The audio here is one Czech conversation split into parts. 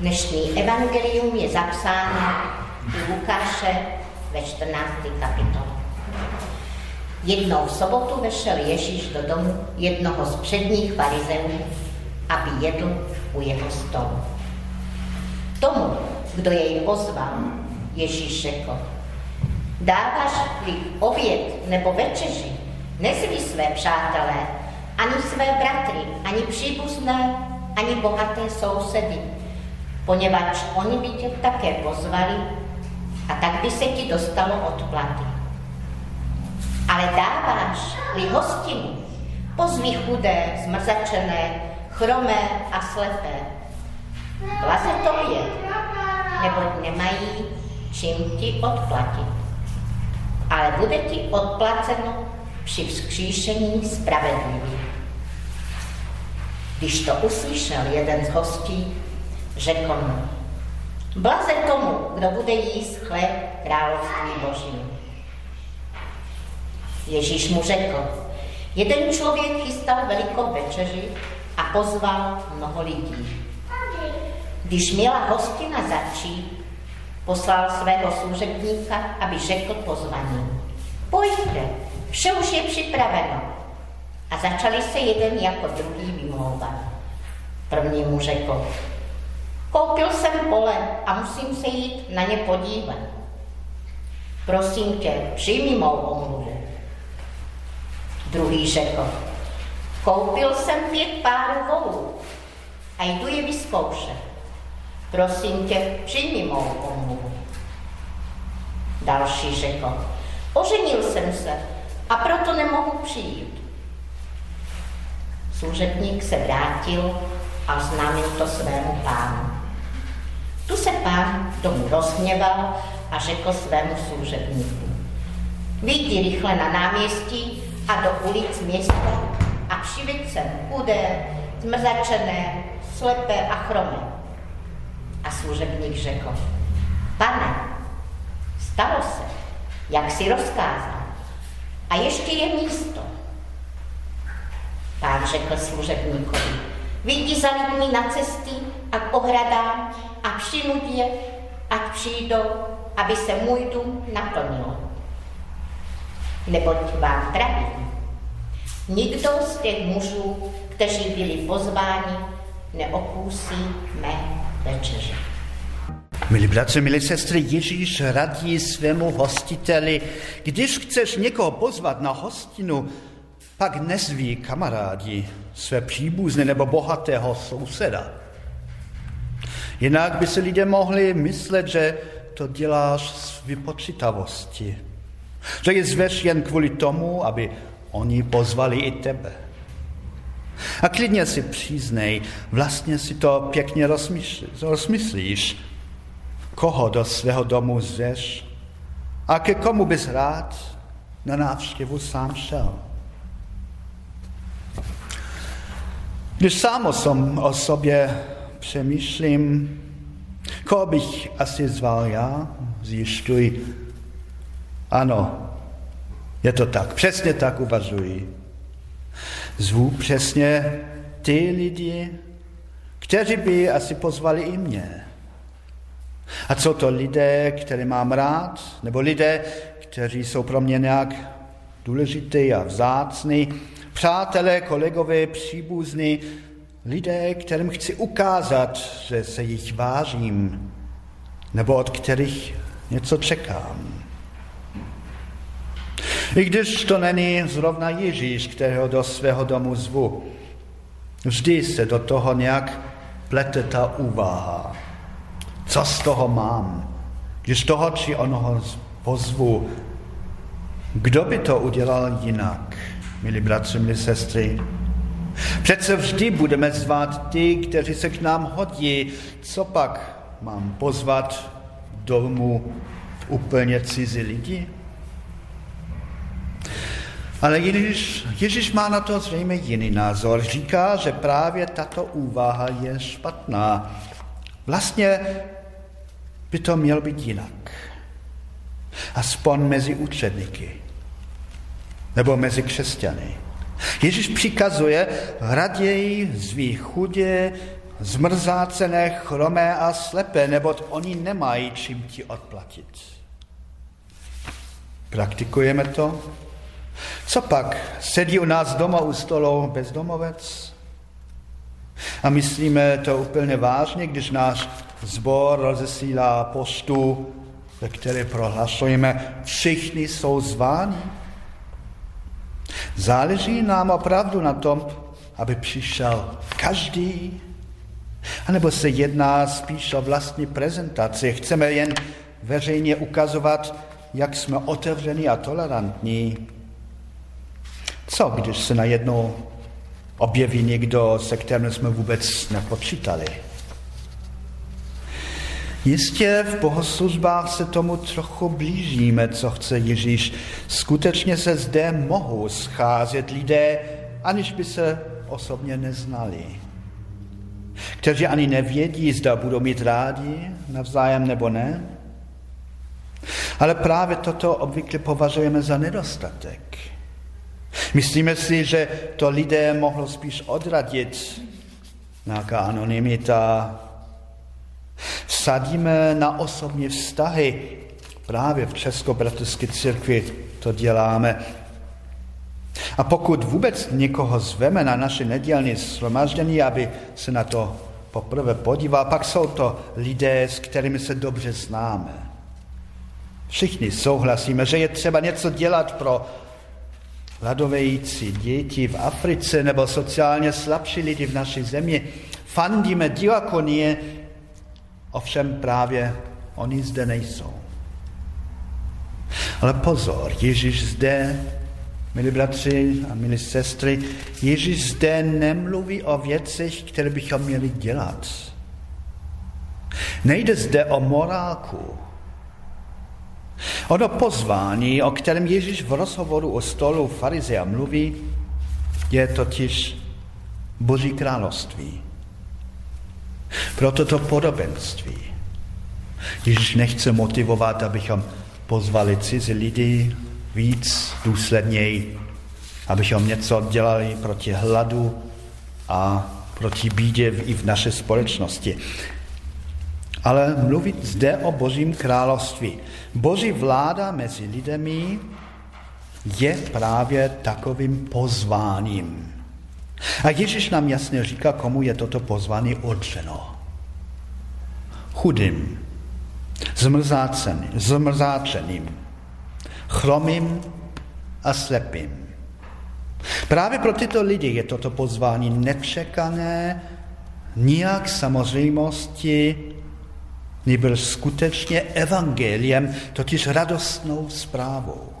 Dnešní evangelium je zapsáno u Lukáše ve 14. kapitole. Jednou v sobotu vešel Ježíš do domu jednoho z předních farizeů, aby jedl u jeho stolu. Tomu, kdo jej pozval, Ježíš řekl, dáváš-li oběd nebo večeři, nezví své přátelé, ani své bratry, ani příbuzné, ani bohaté sousedy, poněvadž oni by tě také pozvali a tak by se ti dostalo odplaty. Ale dáváš-li hostinu, pozví chudé, zmrzačené, chromé a slepé. Blaze tobě, nebo nemají čím ti odplatit. Ale bude ti odplaceno při vzkříšení spravedlivých. Když to uslyšel jeden z hostí, řekl mu, blaze tomu, kdo bude jíst chléb království Boží. Ježíš mu řekl, jeden člověk chystal velikou večeři a pozval mnoho lidí. Když měla hostina začít, poslal svého služebníka, aby řekl pozvaní. Pojďte, vše už je připraveno. A začali se jeden jako druhý vymlouvat. První mu řekl, koupil jsem pole a musím se jít na ně podívat. Prosím tě, přijmi mou omluvu. Druhý řekl, koupil jsem pět párů volů a jdu je vyzkoušet. Prosím tě, přijmi mou omluvu. Další řekl, oženil jsem se a proto nemohu přijít. Služebník se vrátil a oznámil to svému pánu. Tu se pán domů rozhněval a řekl svému služebníku. Vyjdi rychle na náměstí a do ulic města a přiveď sem chudé, zmrzačené, slepé a chromé. A služebník řekl, pane, stalo se, jak si rozkázal. A ještě je místo. Pán řekl služebníkovi, vyjdi za lidmi na cesty a k ohradám a přinuď je, ať přijdou, aby se můj dům naplnil. Neboť vám pravím, nikdo z těch mužů, kteří byli pozváni, neopustí mé večeře. Milí bratři, milí sestry, Ježíš radí svému hostiteli, když chceš někoho pozvat na hostinu, pak nezví kamarádi, své příbuzné nebo bohatého souseda. Jinak by se lidé mohli myslet, že to děláš z vypočítavosti. Že je zveš jen kvůli tomu, aby oni pozvali i tebe. A klidně si přiznej, vlastně si to pěkně rozmyslíš, koho do svého domu zveš a ke komu bys rád na návštěvu sám šel. Když sám o sobě přemýšlím, koho bych asi zval já, zjišťuji, ano, je to tak, přesně tak uvažuji zvu přesně ty lidi, kteří by asi pozvali i mě. A co to lidé, které mám rád, nebo lidé, kteří jsou pro mě nějak důležitý a vzácný, přátelé, kolegové, příbuzní, lidé, kterým chci ukázat, že se jich vážím, nebo od kterých něco čekám. I když to není zrovna Ježíš, kterého do svého domu zvu, vždy se do toho nějak plete ta úvaha. Co z toho mám, když toho či onoho pozvu? Kdo by to udělal jinak, milí bratři, milí sestry? Přece vždy budeme zvát ty, kteří se k nám hodí. Co pak mám pozvat domů úplně cizí lidi? Ale Ježíš, Ježíš má na to zřejmě jiný názor. Říká, že právě tato úvaha je špatná. Vlastně by to měl být jinak. Aspoň mezi učedníky. Nebo mezi křesťany. Ježíš přikazuje raději zví chudě, zmrzácené, chromé a slepé, neboť oni nemají čím ti odplatit. Praktikujeme to? Co pak? Sedí u nás doma u stolu bezdomovec? A myslíme to úplně vážně, když náš zbor rozesílá poštu, ve které prohlasujeme, všichni jsou zváni. Záleží nám opravdu na tom, aby přišel každý, anebo se jedná spíš o vlastní prezentaci. Chceme jen veřejně ukazovat, jak jsme otevření a tolerantní. Co, když se najednou objeví někdo, se kterým jsme vůbec nepočítali? Jistě v bohoslužbách se tomu trochu blížíme, co chce Ježíš. Skutečně se zde mohou scházet lidé, aniž by se osobně neznali. Kteří ani nevědí, zda budou mít rádi navzájem nebo ne. Ale právě toto obvykle považujeme za nedostatek. Myslíme si, že to lidé mohlo spíš odradit, nějaká anonymita, Vsadíme na osobní vztahy. Právě v Českobratrské církvi to děláme. A pokud vůbec někoho zveme na naše nedělní shromaždění, aby se na to poprvé podíval, pak jsou to lidé, s kterými se dobře známe. Všichni souhlasíme, že je třeba něco dělat pro hladovející děti v Africe nebo sociálně slabší lidi v naší zemi. Fandíme diakonie Ovšem právě oni zde nejsou. Ale pozor, Ježíš zde, milí bratři a milí sestry, Ježíš zde nemluví o věcech, které bychom měli dělat. Nejde zde o morálku. Ono pozvání, o kterém Ježíš v rozhovoru o stolu farizea mluví, je totiž Boží království. Proto to podobenství. Ježíš nechce motivovat, abychom pozvali cizí lidi víc důsledněji, abychom něco dělali proti hladu a proti bídě i v naší společnosti. Ale mluvit zde o Božím království. Boží vláda mezi lidmi je právě takovým pozváním. A Ježíš nám jasně říká, komu je toto pozvání určeno. Chudým, zmrzáčeným, chromým a slepým. Právě pro tyto lidi je toto pozvání nečekané, nijak samozřejmosti, nebyl skutečně evangeliem, totiž radostnou zprávou.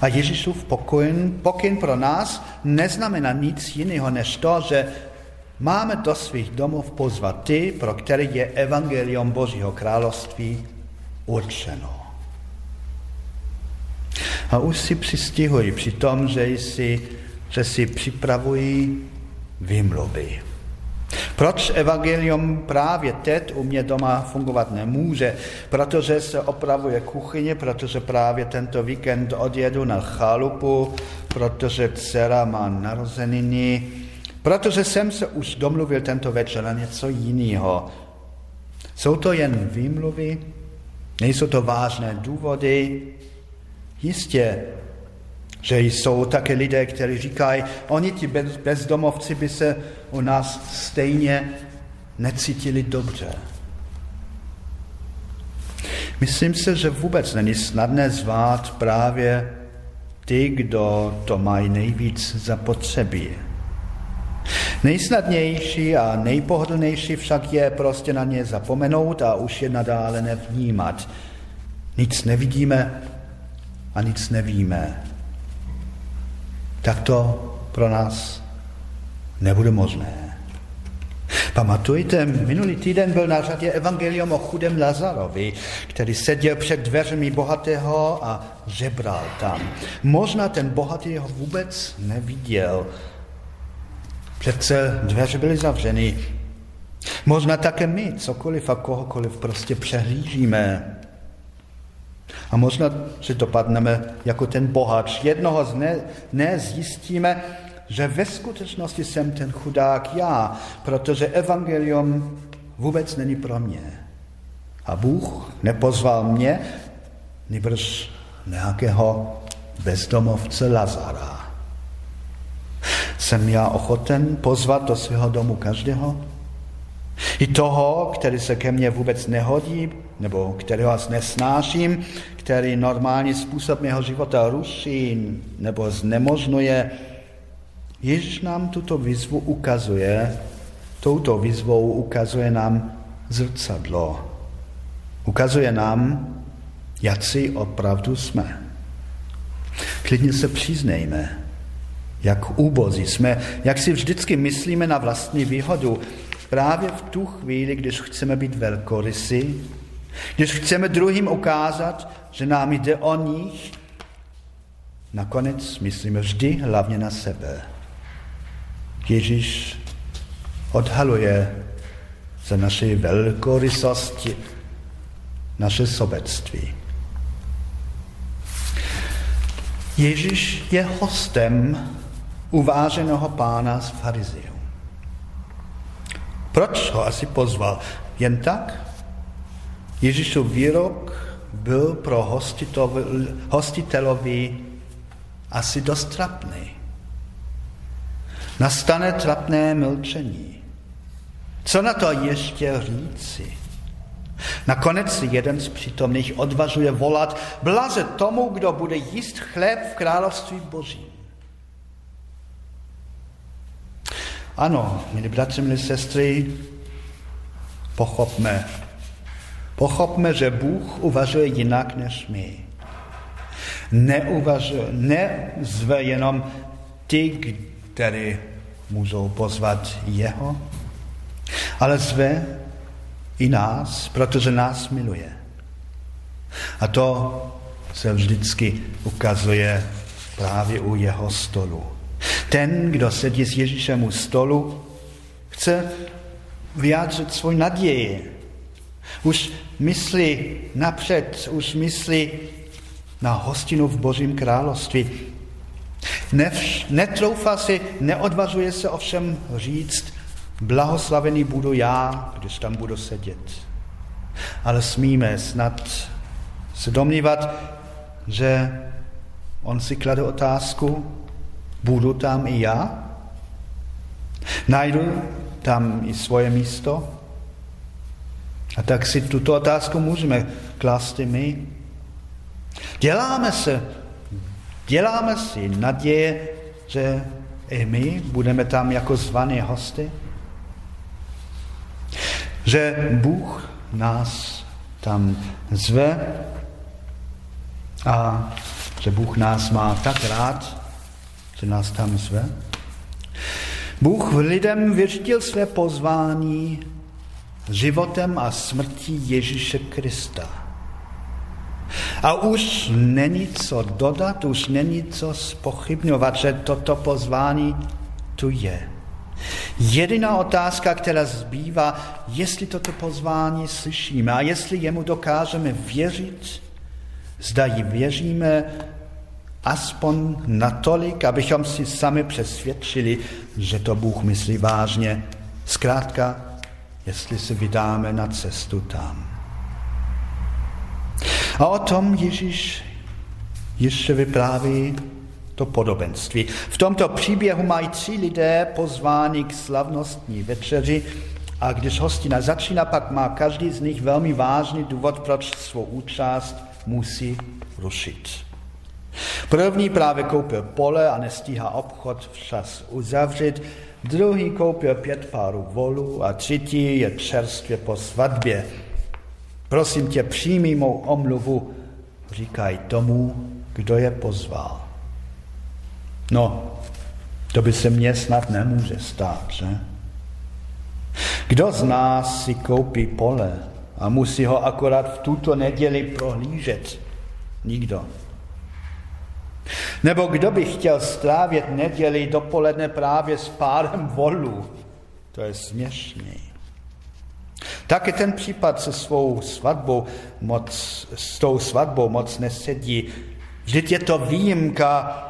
A Ježíšův pokyn, pokyn pro nás neznamená nic jiného než to, že máme do svých domov pozvat ty, pro které je evangelium Božího království určeno. A už si přistihují při tom, že si, že si připravují vymluvy. Proč evangelium právě teď u mě doma fungovat nemůže? Protože se opravuje kuchyně, protože právě tento víkend odjedu na chalupu, protože dcera má narozeniny, protože jsem se už domluvil tento večer na něco jiného. Jsou to jen výmluvy? Nejsou to vážné důvody? Jistě, že jsou také lidé, kteří říkají, oni ti bezdomovci by se u nás stejně necítili dobře. Myslím se, že vůbec není snadné zvát právě ty, kdo to mají nejvíc zapotřebí. Nejsnadnější a nejpohodlnější však je prostě na ně zapomenout a už je nadále nevnímat. Nic nevidíme a nic nevíme tak to pro nás nebude možné. Pamatujte, minulý týden byl na řadě evangelium o chudém Lazarovi, který seděl před dveřmi bohatého a žebral tam. Možná ten bohatý ho vůbec neviděl. Přece dveře byly zavřeny. Možná také my cokoliv a kohokoliv prostě přehlížíme. A možná, že dopadneme jako ten bohač. Jednoho dne zjistíme, že ve skutečnosti jsem ten chudák já, protože evangelium vůbec není pro mě. A Bůh nepozval mě, nebož nějakého bezdomovce Lazara. Jsem já ochoten pozvat do svého domu každého? I toho, který se ke mně vůbec nehodí, nebo kterého vás nesnáším, který normální způsob mého života ruší nebo znemožňuje. Ježíš nám tuto výzvu ukazuje, touto výzvou ukazuje nám zrcadlo. Ukazuje nám, jak si opravdu jsme. Klidně se přiznejme, jak úbozí jsme, jak si vždycky myslíme na vlastní výhodu. Právě v tu chvíli, když chceme být velkorysy, když chceme druhým ukázat, že nám jde o nich, nakonec myslíme vždy hlavně na sebe. Ježíš odhaluje za naše velkorysosti naše sobectví. Ježíš je hostem uváženého pána z farizeů. Proč ho asi pozval? Jen tak? Ježíšův výrok byl pro hostitelovi asi dost trapný. Nastane trapné mlčení. Co na to ještě říci? Nakonec si jeden z přítomných odvažuje volat blaze tomu, kdo bude jíst chléb v království božím. Ano, milí bratři, milí sestry, pochopme, pochopme, že Bůh uvažuje jinak než my. Neuvažuje, nezve jenom ty, které můžou pozvat jeho, ale zve i nás, protože nás miluje. A to se vždycky ukazuje právě u jeho stolu. Ten, kdo sedí s Ježíšem u stolu, chce vyjádřit svůj naději. Už myslí napřed, už myslí na hostinu v Božím království. Nevš, netroufa si, neodvažuje se ovšem říct, Blahoslavený budu já, když tam budu sedět. Ale smíme snad se domnívat, že on si klade otázku, budu tam i já? Najdu tam i svoje místo? A tak si tuto otázku můžeme klást i my. Děláme se, děláme si naděje, že i my budeme tam jako zvaní hosty? že Bůh nás tam zve a že Bůh nás má tak rád, že nás tam zve. Bůh lidem vyřtil své pozvání životem a smrtí Ježíše Krista. A už není co dodat, už není co spochybňovat, že toto pozvání tu je. Jediná otázka, která zbývá, jestli toto pozvání slyšíme a jestli jemu dokážeme věřit, zda ji věříme aspoň natolik, abychom si sami přesvědčili, že to Bůh myslí vážně. Zkrátka, jestli se vydáme na cestu tam. A o tom Ježíš ještě vypráví to podobenství. V tomto příběhu mají tři lidé pozváni k slavnostní večeři a když hostina začíná, pak má každý z nich velmi vážný důvod, proč svou účast musí rušit. První právě koupil pole a nestíhá obchod včas uzavřít, druhý koupil pět párů volů a třetí je čerstvě po svatbě. Prosím tě, přijmi mou omluvu, říkají tomu, kdo je pozval. No, to by se mně snad nemůže stát, že? Kdo z nás si koupí pole a musí ho akorát v tuto neděli prohlížet? Nikdo. Nebo kdo by chtěl strávit neděli dopoledne právě s párem volů? To je směšný. Taky ten případ se svou svatbou moc, s tou svatbou moc nesedí. Vždyť je to výjimka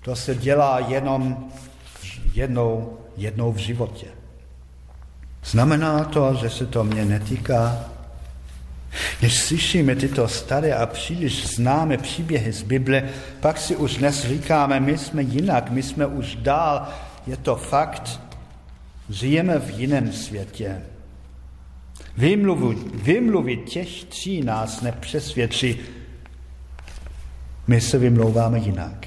To se dělá jenom jednou, jednou v životě. Znamená to, že se to mě netýká? Když slyšíme tyto staré a příliš známé příběhy z Bible, pak si už dnes říkáme, my jsme jinak, my jsme už dál. Je to fakt, žijeme v jiném světě. Vymluvy, vymluvy těch tří nás nepřesvědčí. My se vymlouváme jinak.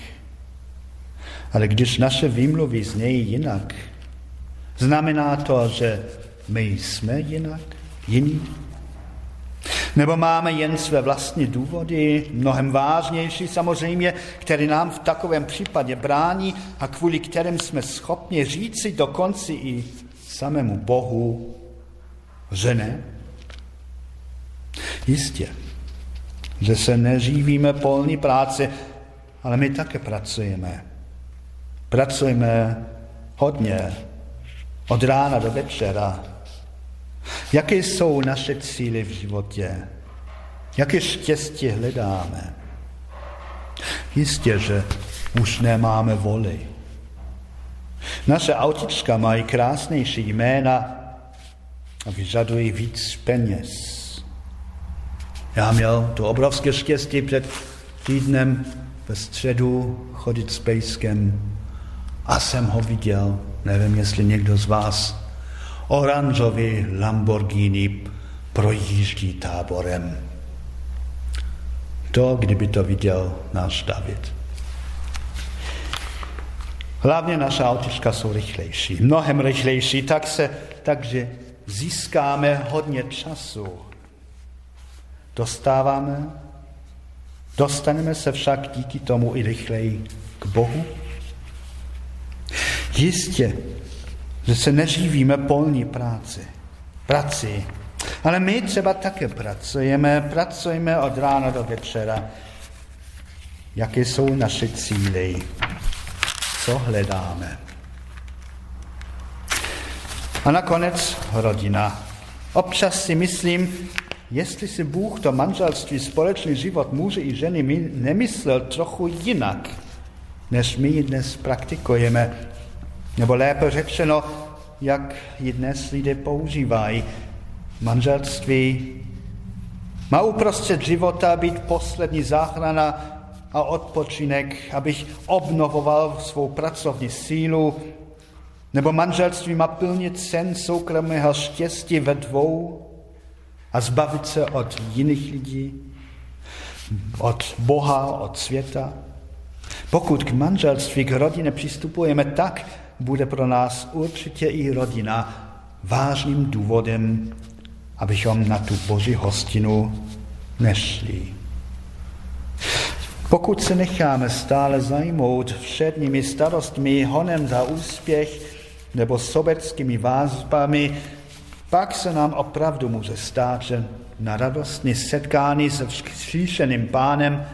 Ale když naše výmluvy znějí jinak, znamená to, že my jsme jinak, jiní. Nebo máme jen své vlastní důvody, mnohem vážnější samozřejmě, které nám v takovém případě brání a kvůli kterým jsme schopni říci dokonce i samému Bohu, že ne? Jistě, že se neživíme polní práce, ale my také pracujeme. Pracujeme hodně, od rána do večera. Jaké jsou naše cíly v životě? Jaké štěstí hledáme? Jistě, že už nemáme voli. Naše autička mají krásnější jména a vyžadují víc peněz. Já měl to obrovské štěstí před týdnem ve středu chodit s pejskem a jsem ho viděl, nevím, jestli někdo z vás, oranžový Lamborghini projíždí táborem. To, kdyby to viděl náš David. Hlavně naše autička jsou rychlejší, mnohem rychlejší, tak se, takže získáme hodně času. Dostáváme, dostaneme se však díky tomu i rychleji k Bohu Jistě, že se neživíme polní práci, prací, ale my třeba také pracujeme, pracujeme od rána do večera. Jaké jsou naše cíly? Co hledáme? A nakonec rodina. Občas si myslím, jestli si Bůh to manželství, společný život muže i ženy nemyslel trochu jinak, než my dnes praktikujeme nebo lépe řečeno, jak ji dnes lidé používají. Manželství má uprostřed života být poslední záchrana a odpočinek, abych obnovoval svou pracovní sílu, nebo manželství má plnit sen soukromého štěstí ve dvou a zbavit se od jiných lidí, od Boha, od světa. Pokud k manželství, k rodině přistupujeme tak, bude pro nás určitě i rodina vážným důvodem, abychom na tu boží hostinu nešli. Pokud se necháme stále zajmout všedními starostmi, honem za úspěch nebo sobeckými vázbami, pak se nám opravdu může stát, že na radostní setkání se vzkříšeným pánem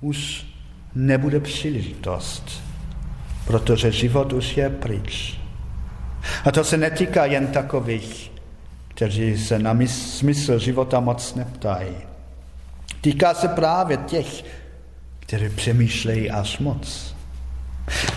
už nebude příležitost protože život už je pryč. A to se netýká jen takových, kteří se na smysl života moc neptají. Týká se právě těch, kteří přemýšlejí až moc.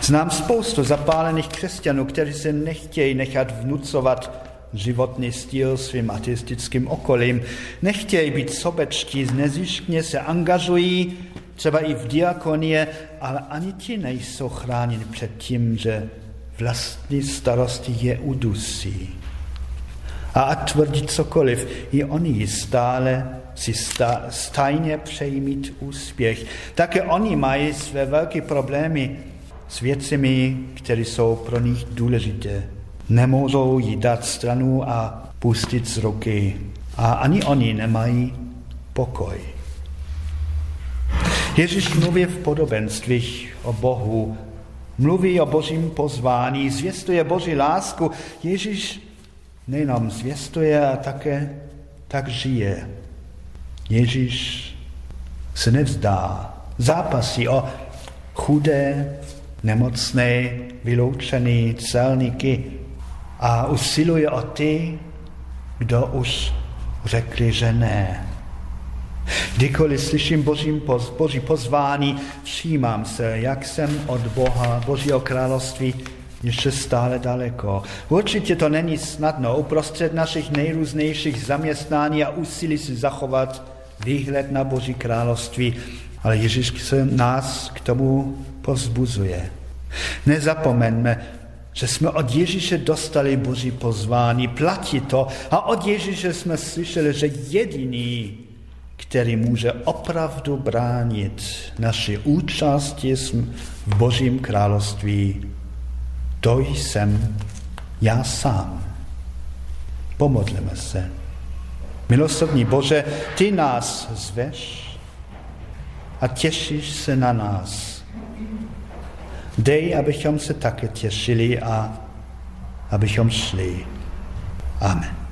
Znám spoustu zapálených křesťanů, kteří se nechtějí nechat vnucovat životní styl svým ateistickým okolím. Nechtějí být sobečtí, nezištně se angažují třeba i v diakonie, ale ani ti nejsou chráněni před tím, že vlastní starosti je udusí. A ať tvrdí cokoliv, i oni stále si sta, stajně přejí mít úspěch. Také oni mají své velké problémy s věcmi, které jsou pro nich důležité. Nemůžou jí dát stranu a pustit z ruky. A ani oni nemají pokoj. Ježíš mluví v podobenstvích o Bohu, mluví o božím pozvání, zvěstuje boží lásku. Ježíš nejenom zvěstuje, a také tak žije. Ježíš se nevzdá, zápasí o chudé, nemocné, vyloučené celníky a usiluje o ty, kdo už řekli, že ne. Kdykoliv slyším boží, poz, boží pozvání, všímám se, jak jsem od Boha, Božího království ještě stále daleko. Určitě to není snadno uprostřed našich nejrůznějších zaměstnání a úsilí si zachovat výhled na Boží království, ale Ježíš se nás k tomu pozbuzuje. Nezapomeňme, že jsme od Ježíše dostali Boží pozvání, platí to a od Ježíše jsme slyšeli, že jediný, který může opravdu bránit naši účasti v Božím království, to jsem já sám. Pomodleme se. Milosrdný Bože, ty nás zveš a těšíš se na nás. Dej, abychom se také těšili a abychom šli. Amen.